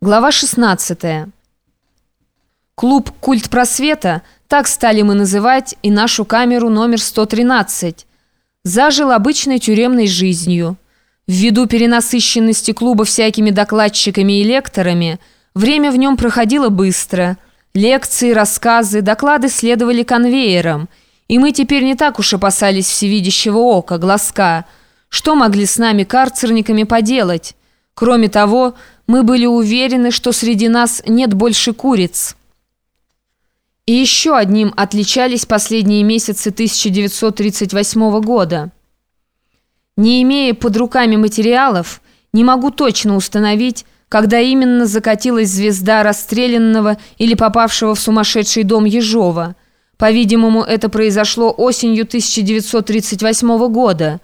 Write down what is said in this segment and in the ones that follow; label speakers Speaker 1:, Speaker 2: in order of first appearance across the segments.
Speaker 1: Глава 16. Клуб «Культ просвета» так стали мы называть и нашу камеру номер 113. Зажил обычной тюремной жизнью. Ввиду перенасыщенности клуба всякими докладчиками и лекторами, время в нем проходило быстро. Лекции, рассказы, доклады следовали конвейером, и мы теперь не так уж опасались всевидящего ока, глазка. Что могли с нами карцерниками поделать? Кроме того, мы были уверены, что среди нас нет больше куриц. И еще одним отличались последние месяцы 1938 года. Не имея под руками материалов, не могу точно установить, когда именно закатилась звезда расстрелянного или попавшего в сумасшедший дом Ежова. По-видимому, это произошло осенью 1938 года.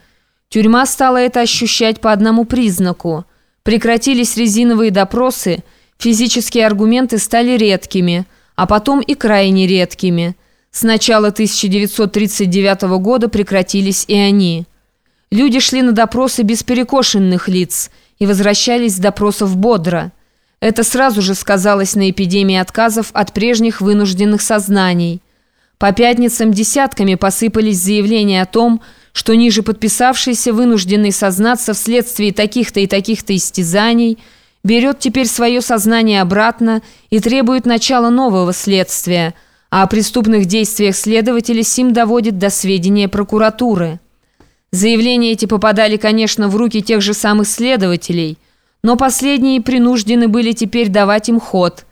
Speaker 1: Тюрьма стала это ощущать по одному признаку – Прекратились резиновые допросы, физические аргументы стали редкими, а потом и крайне редкими. С начала 1939 года прекратились и они. Люди шли на допросы без перекошенных лиц и возвращались с допросов бодро. Это сразу же сказалось на эпидемии отказов от прежних вынужденных сознаний. По пятницам десятками посыпались заявления о том, что ниже подписавшийся, вынужденный сознаться вследствие таких-то и таких-то истязаний, берет теперь свое сознание обратно и требует начала нового следствия, а о преступных действиях следователя сим доводит до сведения прокуратуры. Заявления эти попадали, конечно, в руки тех же самых следователей, но последние принуждены были теперь давать им ход,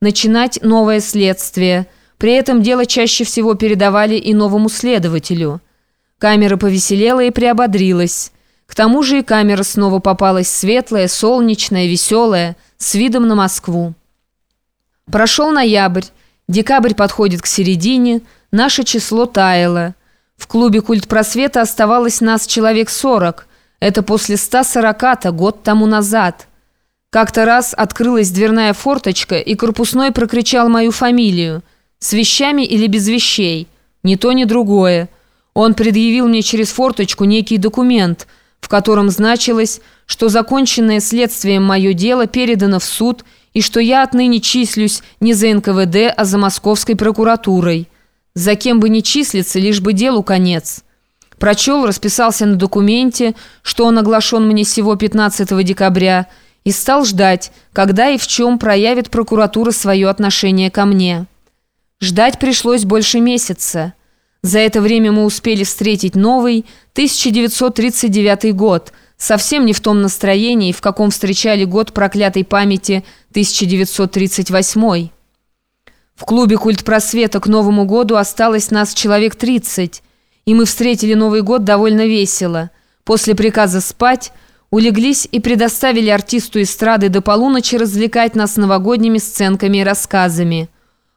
Speaker 1: начинать новое следствие. При этом дело чаще всего передавали и новому следователю – Камера повеселела и приободрилась. К тому же и камера снова попалась светлая, солнечная, веселая, с видом на Москву. Прошел ноябрь, декабрь подходит к середине, наше число таяло. В клубе «Культ просвета» оставалось нас человек 40. Это после 140-то, год тому назад. Как-то раз открылась дверная форточка, и корпусной прокричал мою фамилию. С вещами или без вещей? Ни то, ни другое. Он предъявил мне через форточку некий документ, в котором значилось, что законченное следствием мое дело передано в суд и что я отныне числюсь не за НКВД, а за Московской прокуратурой. За кем бы ни числиться, лишь бы делу конец. Прочел, расписался на документе, что он оглашен мне всего 15 декабря, и стал ждать, когда и в чем проявит прокуратура свое отношение ко мне. Ждать пришлось больше месяца. За это время мы успели встретить новый 1939 год, совсем не в том настроении, в каком встречали год проклятой памяти 1938. В клубе «Культ просвета» к Новому году осталось нас человек 30, и мы встретили Новый год довольно весело. После приказа спать улеглись и предоставили артисту эстрады до полуночи развлекать нас новогодними сценками и рассказами.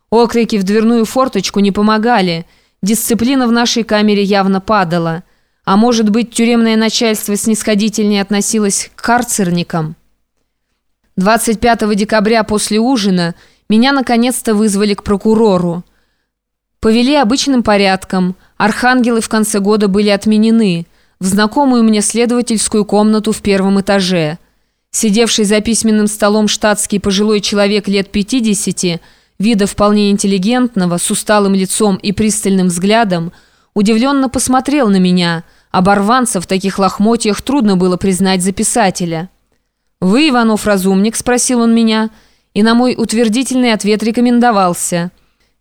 Speaker 1: Окрики в дверную форточку не помогали – Дисциплина в нашей камере явно падала. А может быть, тюремное начальство снисходительнее относилось к карцерникам? 25 декабря после ужина меня наконец-то вызвали к прокурору. Повели обычным порядком. Архангелы в конце года были отменены. В знакомую мне следовательскую комнату в первом этаже. Сидевший за письменным столом штатский пожилой человек лет 50 вида вполне интеллигентного, с усталым лицом и пристальным взглядом, удивленно посмотрел на меня. Оборванца в таких лохмотьях трудно было признать за писателя. «Вы, Иванов, разумник?» – спросил он меня, и на мой утвердительный ответ рекомендовался.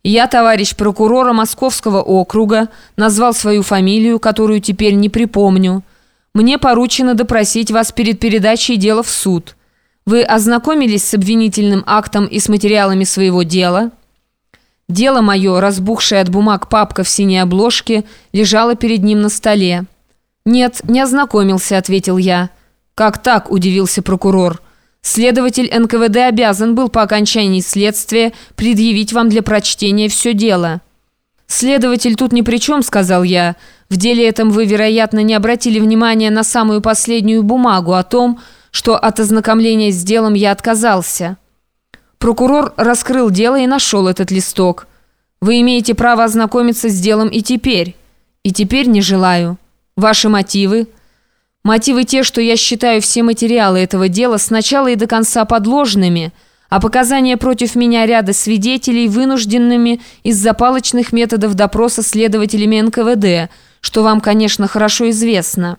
Speaker 1: «Я, товарищ прокурора Московского округа, назвал свою фамилию, которую теперь не припомню. Мне поручено допросить вас перед передачей дела в суд». Вы ознакомились с обвинительным актом и с материалами своего дела? Дело мое, разбухшее от бумаг папка в синей обложке, лежало перед ним на столе. «Нет, не ознакомился», — ответил я. «Как так?» — удивился прокурор. «Следователь НКВД обязан был по окончании следствия предъявить вам для прочтения все дело». «Следователь тут ни при чем», — сказал я. «В деле этом вы, вероятно, не обратили внимания на самую последнюю бумагу о том, что от ознакомления с делом я отказался. Прокурор раскрыл дело и нашел этот листок. Вы имеете право ознакомиться с делом и теперь. И теперь не желаю. Ваши мотивы? Мотивы те, что я считаю все материалы этого дела сначала и до конца подложными, а показания против меня ряда свидетелей вынужденными из-за палочных методов допроса следователями НКВД, что вам, конечно, хорошо известно».